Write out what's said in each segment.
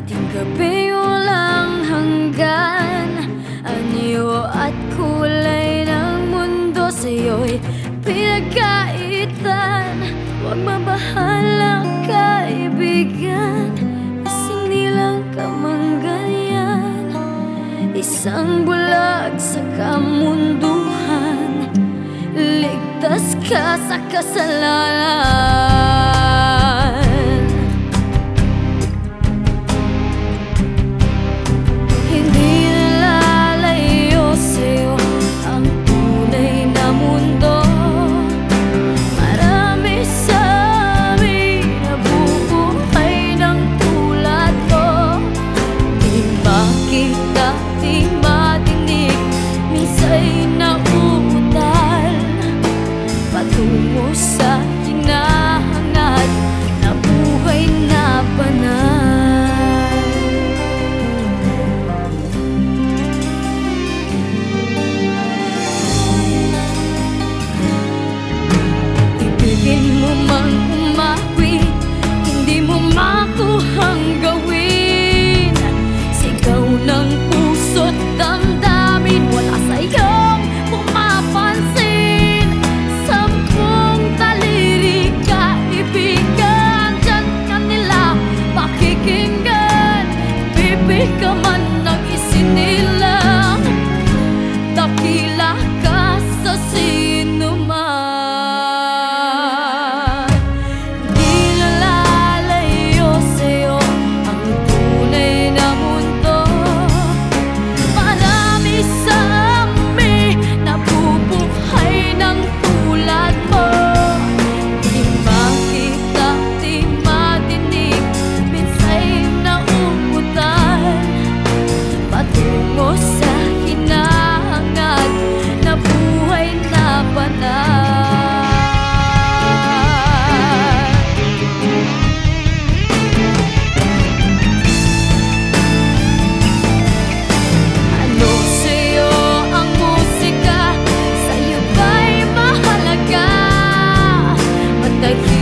Ating gabi walang hanggan. Anyo at kulay ng mundo sa'yo'y pinagkaitan. Huwag mabahala kaibigan Kasing nilang kamanggayan. Isang bulag sa kamunduhan Ligtas ka sa kasalanan Come on. that you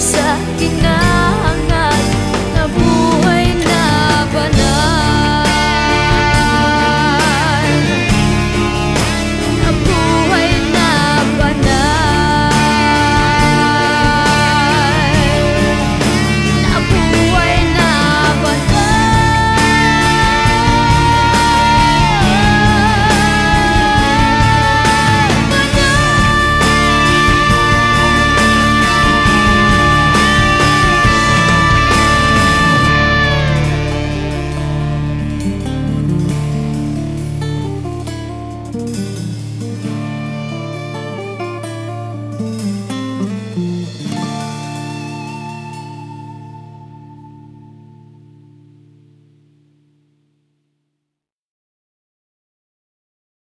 sa ginagawa